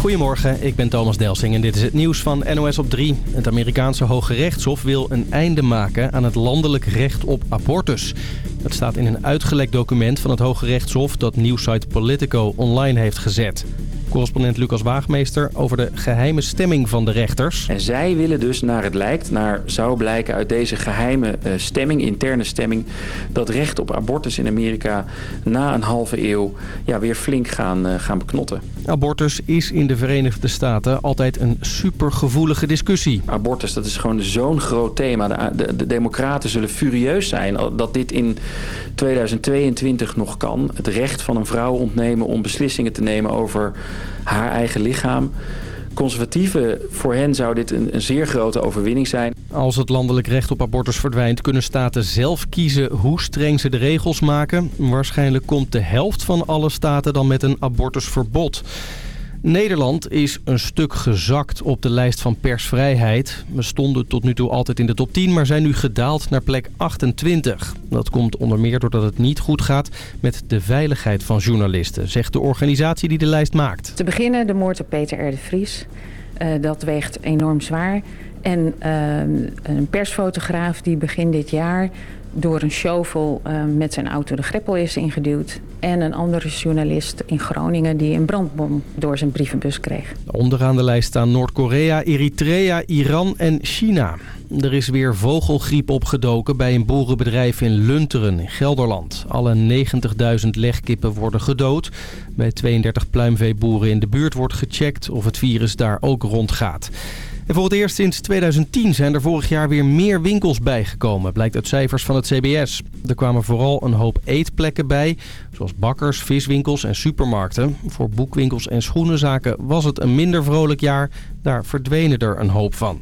Goedemorgen, ik ben Thomas Delsing en dit is het nieuws van NOS op 3. Het Amerikaanse Hoge Rechtshof wil een einde maken aan het landelijk recht op abortus. Dat staat in een uitgelekt document van het Hoge Rechtshof dat nieuwsite Politico online heeft gezet. Correspondent Lucas Waagmeester over de geheime stemming van de rechters. En zij willen dus, naar het lijkt, naar zou blijken uit deze geheime uh, stemming, interne stemming, dat recht op abortus in Amerika na een halve eeuw ja, weer flink gaan, uh, gaan beknotten. Abortus is in de Verenigde Staten altijd een supergevoelige discussie. Abortus, dat is gewoon zo'n groot thema. De, de, de democraten zullen furieus zijn dat dit in 2022 nog kan. Het recht van een vrouw ontnemen om beslissingen te nemen over haar eigen lichaam. Conservatieven, voor hen zou dit een, een, zeer grote overwinning zijn. Als het landelijk recht op abortus verdwijnt... kunnen staten zelf kiezen hoe streng ze de regels maken. Waarschijnlijk komt de helft van alle staten dan met een abortusverbod. Nederland is een stuk gezakt op de lijst van persvrijheid. We stonden tot nu toe altijd in de top 10, maar zijn nu gedaald naar plek 28. Dat komt onder meer doordat het niet goed gaat met de veiligheid van journalisten, zegt de organisatie die de lijst maakt. Te beginnen de moord op Peter R. Vries. Uh, dat weegt enorm zwaar. En uh, een persfotograaf die begin dit jaar door een shovel uh, met zijn auto de greppel is ingeduwd. En een andere journalist in Groningen die een brandbom door zijn brievenbus kreeg. Onderaan de lijst staan Noord-Korea, Eritrea, Iran en China. Er is weer vogelgriep opgedoken bij een boerenbedrijf in Lunteren in Gelderland. Alle 90.000 legkippen worden gedood. Bij 32 pluimveeboeren in de buurt wordt gecheckt of het virus daar ook rondgaat. En voor het eerst sinds 2010 zijn er vorig jaar weer meer winkels bijgekomen, blijkt uit cijfers van het CBS. Er kwamen vooral een hoop eetplekken bij, zoals bakkers, viswinkels en supermarkten. Voor boekwinkels en schoenenzaken was het een minder vrolijk jaar, daar verdwenen er een hoop van.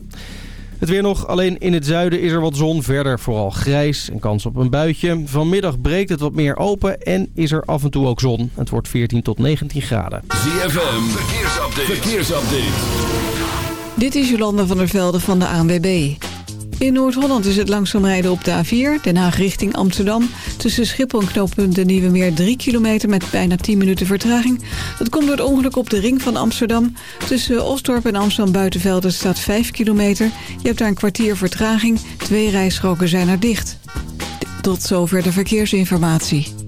Het weer nog, alleen in het zuiden is er wat zon. Verder vooral grijs en kans op een buitje. Vanmiddag breekt het wat meer open en is er af en toe ook zon. Het wordt 14 tot 19 graden. ZFM, verkeersupdate. verkeersupdate. Dit is Jolanda van der Velde van de ANWB. In Noord-Holland is het langzaam rijden op de A4, Den Haag richting Amsterdam. Tussen Schiphol en knooppunt de Nieuwe Meer 3 kilometer met bijna 10 minuten vertraging. Dat komt door het ongeluk op de ring van Amsterdam. Tussen Osdorp en Amsterdam Buitenvelden staat 5 kilometer. Je hebt daar een kwartier vertraging. Twee rijstroken zijn er dicht. Tot zover de verkeersinformatie.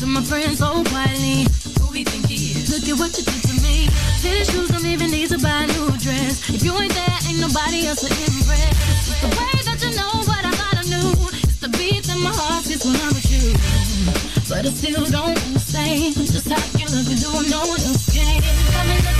to my friends so quietly, who we think he is? Look at what you did to me. City shoes don't even need to buy a new dress. If you ain't there, ain't nobody else to impress. It's the way that you know what I thought I knew. It's the beat that my heart gets when I'm with you. But I still don't understand just how you look and do what no one else can.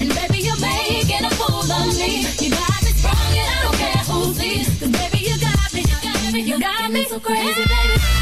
And baby you're making a fool of me. You got me sprung, and I don't care who baby you got me, you got me, you got me so crazy, baby.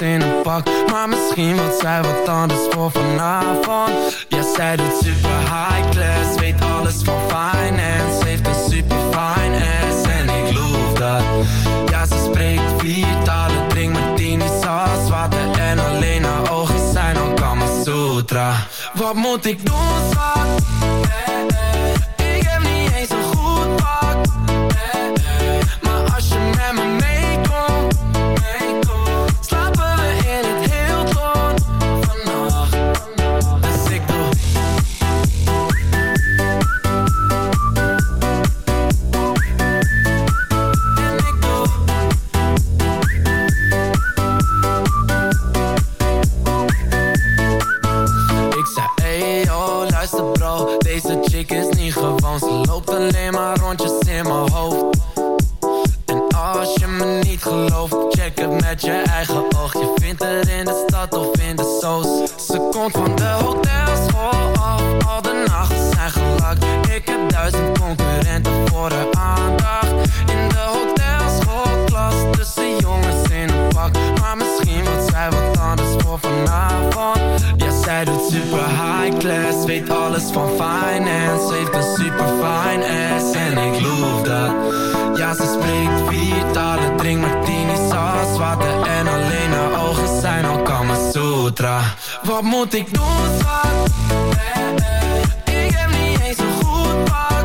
in een pak. Maar misschien wat zij wat anders voor vanavond. Ja, zij doet super high class Weet alles van finance. Heeft een super fine ass En ik loof dat. Ja, ze spreekt vier talen Drink martinis als water En alleen haar ogen zijn al Kama Sutra. Wat moet ik doen, schat? als water en alleen haar ogen zijn al Kamasutra. Wat moet ik doen, schat? Eh, eh, ik heb niet eens een goed paard.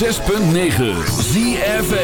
106.9 ZFN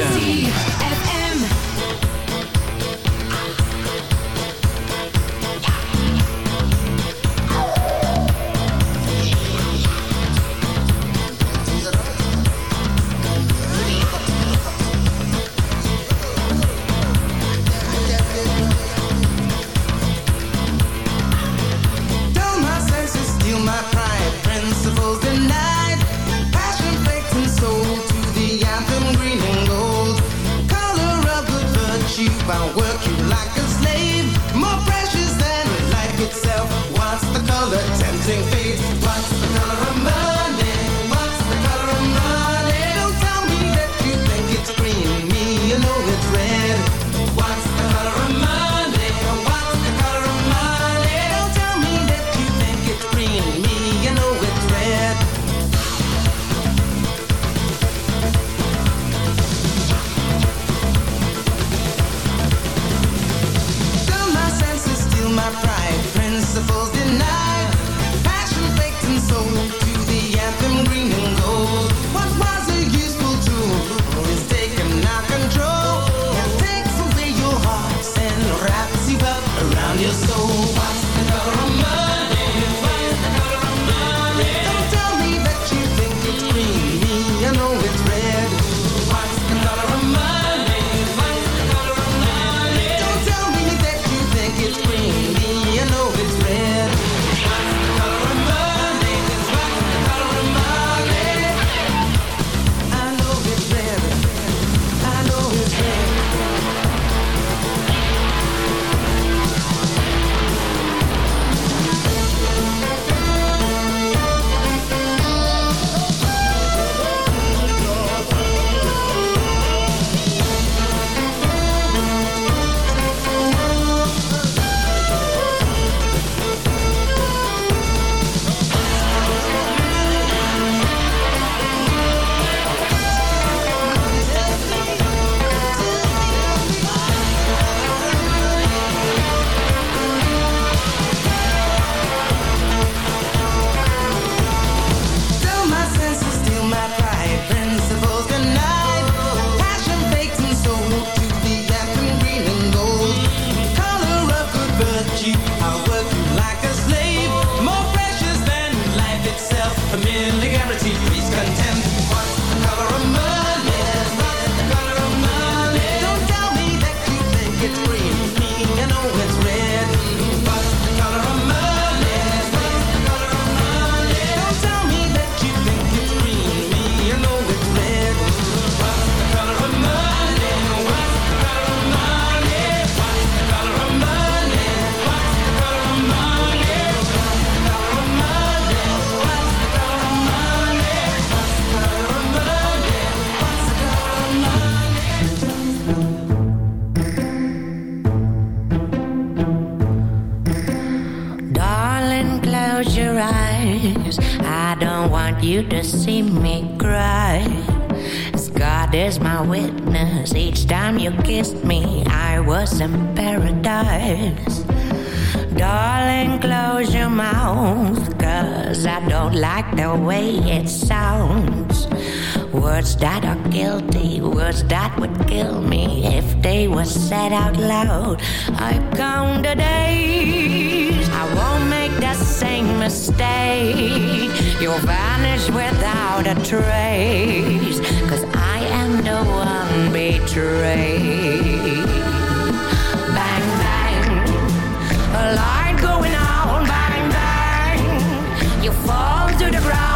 your soul. you to see me cry. As God is my witness, each time you kissed me, I was in paradise. Darling, close your mouth, cause I don't like the way it sounds. Words that are guilty, words that would kill me if they were said out loud. I count the days, I won't make the same mistake. You'll vanish without a trace, cause I am the one betrayed. Bang, bang, a light going out, bang, bang. You fall to the ground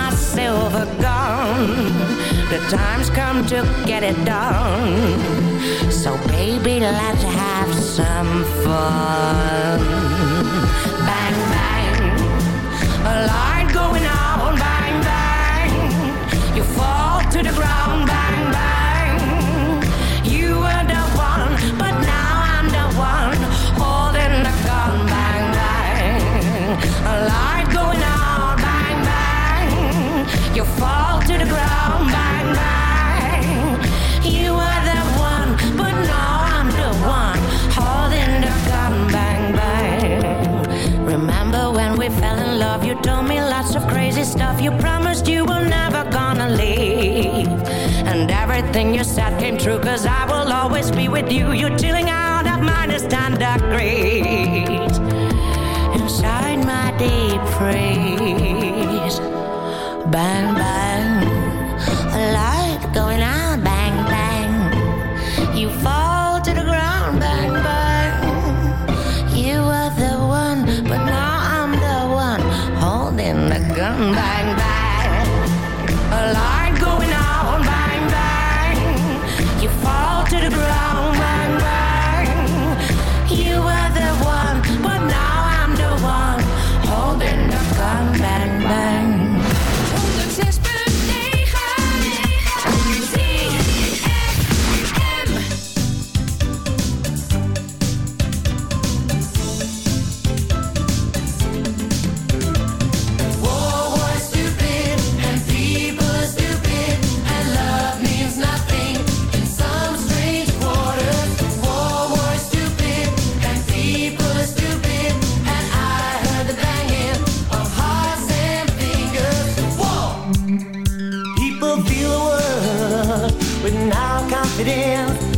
silver gone. The time's come to get it done. So baby, let's have some fun. people feel the world with now confidence.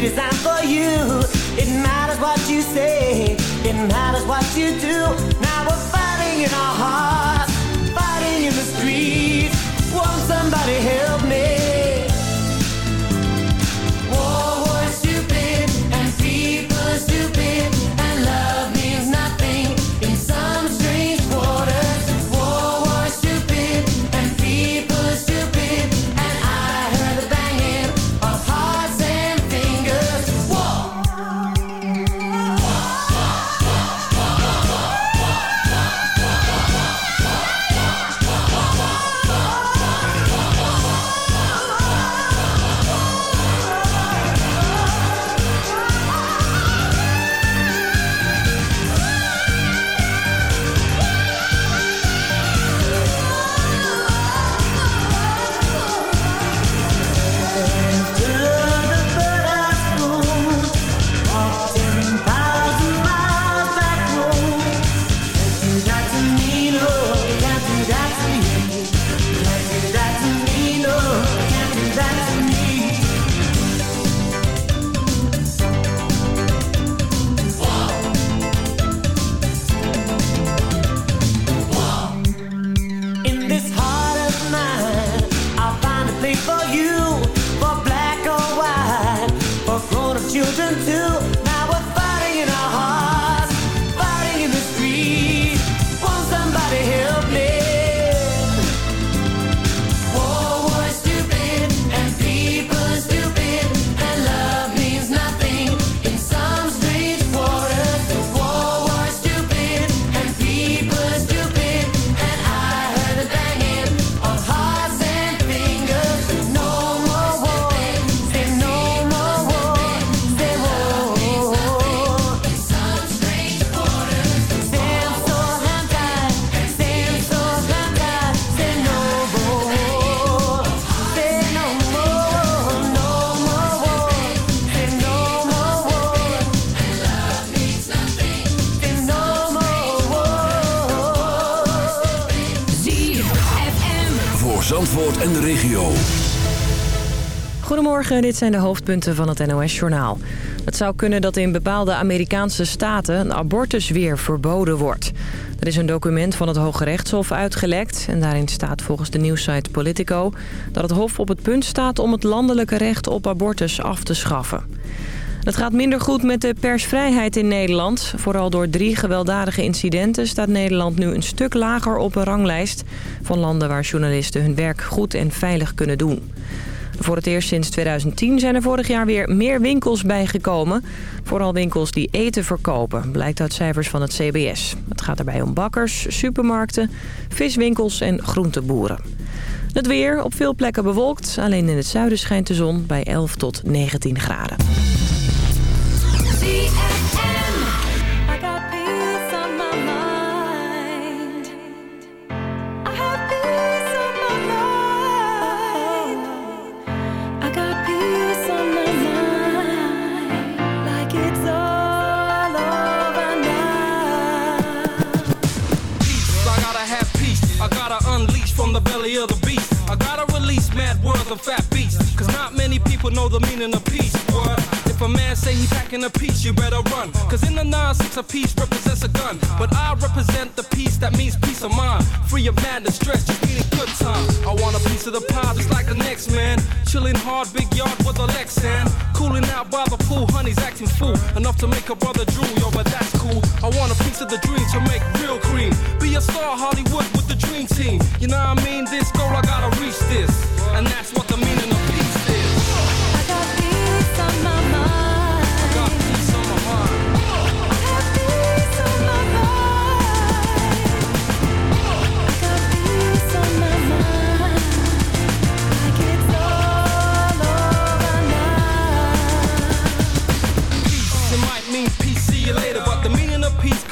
be designed for you. It matters what you say, it matters what you do. Now we're fighting in our hearts. Dit zijn de hoofdpunten van het NOS-journaal. Het zou kunnen dat in bepaalde Amerikaanse staten een abortus weer verboden wordt. Er is een document van het Hoge Rechtshof uitgelekt... en daarin staat volgens de nieuwsite Politico... dat het Hof op het punt staat om het landelijke recht op abortus af te schaffen. Het gaat minder goed met de persvrijheid in Nederland. Vooral door drie gewelddadige incidenten staat Nederland nu een stuk lager op een ranglijst... van landen waar journalisten hun werk goed en veilig kunnen doen. Voor het eerst sinds 2010 zijn er vorig jaar weer meer winkels bijgekomen. Vooral winkels die eten verkopen, blijkt uit cijfers van het CBS. Het gaat daarbij om bakkers, supermarkten, viswinkels en groenteboeren. Het weer op veel plekken bewolkt. Alleen in het zuiden schijnt de zon bij 11 tot 19 graden. Mad words of fat beasts. Cause not many people know the meaning of peace. What? If a man say he packing a piece, you better run. Cause in the 9-6 a piece represents a gun. But I represent the peace that means peace of mind. Free of madness, stress, just good time. I want a piece of the pie just like the next man. Chilling hard, big yard with a Lexan. Cooling out by the pool, honey's acting fool. Enough to make a brother drool, yo, but that's cool. I want a piece of the dream to make real cream. Be a star, Hollywood with the dream team. You know what I mean? This goal, I gotta reach this. And that's what the meaning of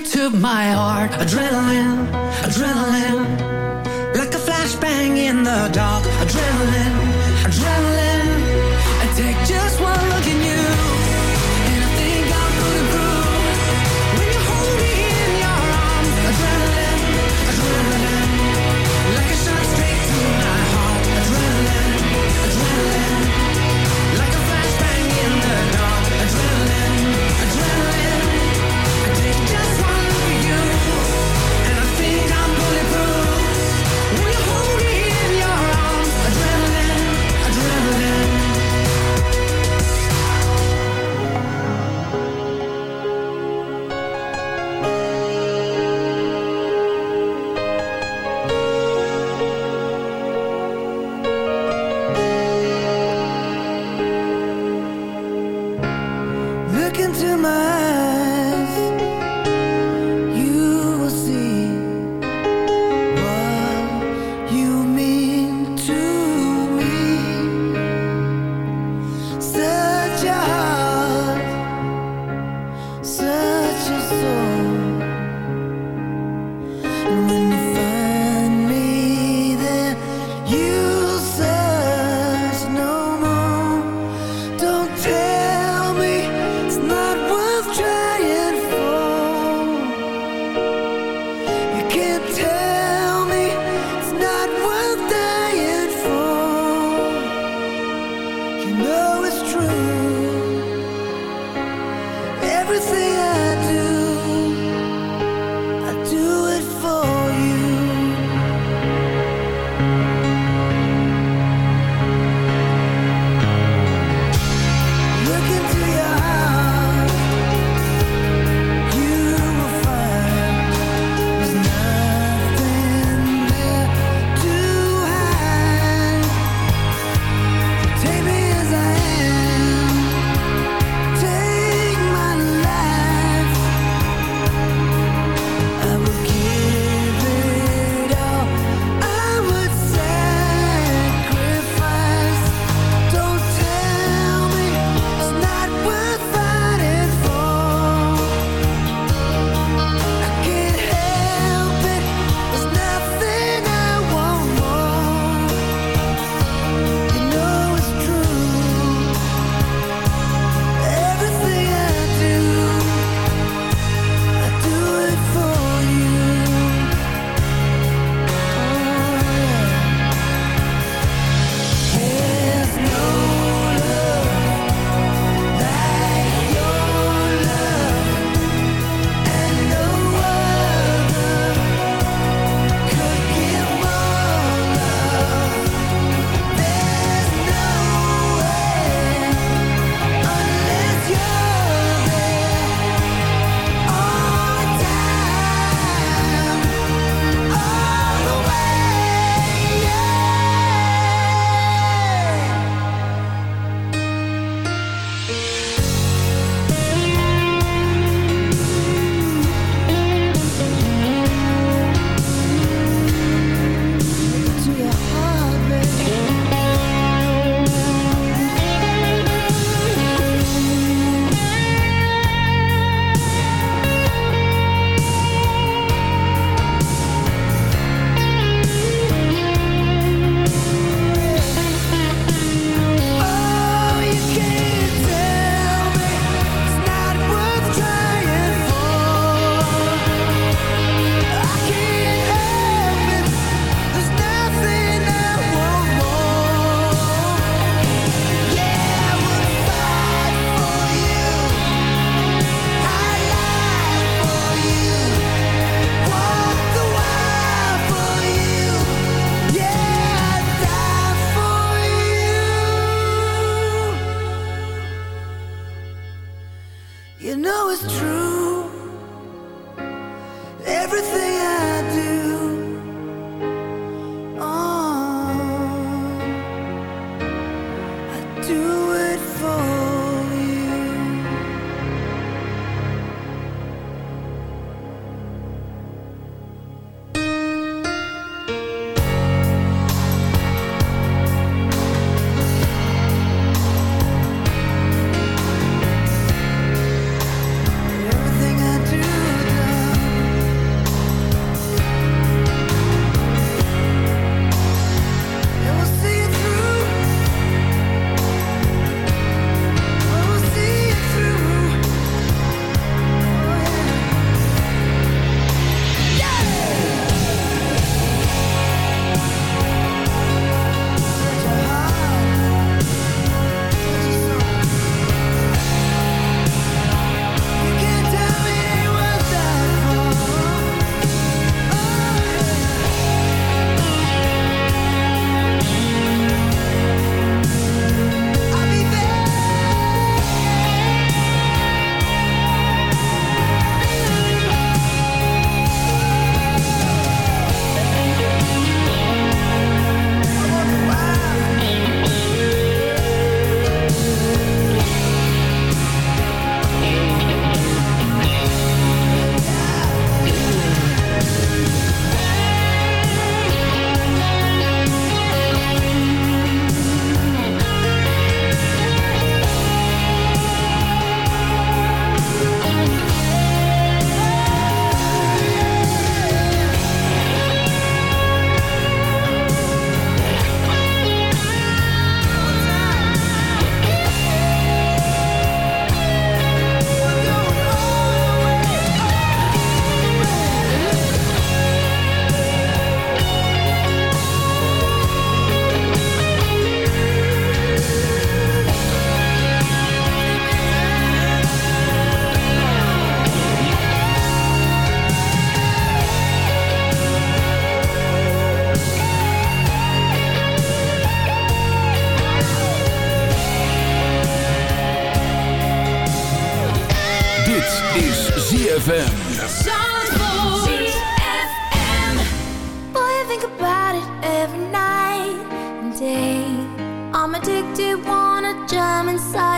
to my heart. Adrenaline, adrenaline. Like a flashbang in the dark. tell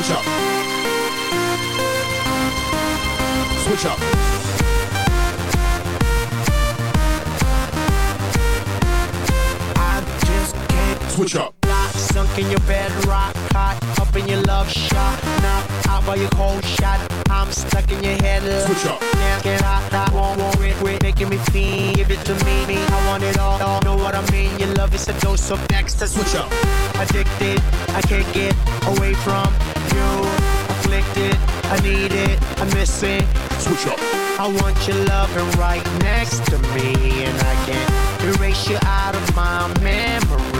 Switch up. Switch up. I just can't switch up. Lock, sunk in your bed, rock hot, up in your love shot, out by your cold shot. I'm stuck in your head. Switch up. Can't get out, I won't want it, quit making me feel. Give it to me, me. I want it all, all. Know what I mean? Your love is a dose of next. Switch up. Addicted, I can't get away from you. Afflicted, I need it, I miss it. Switch up. I want your loving right next to me, and I can't erase you out of my memory.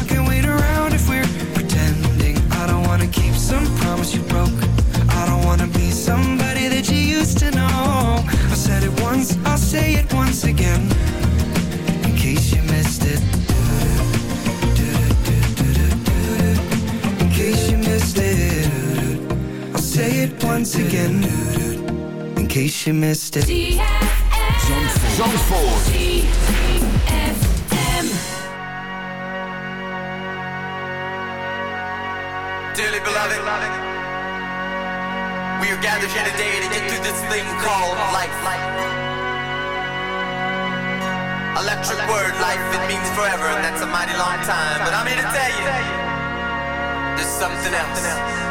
once again. In case you missed it. Zandvoort. Dearly beloved, we are gathered here today to get through this thing called life. Electric word, life, it means forever, and that's a mighty long time. But I'm here to tell you, there's something else.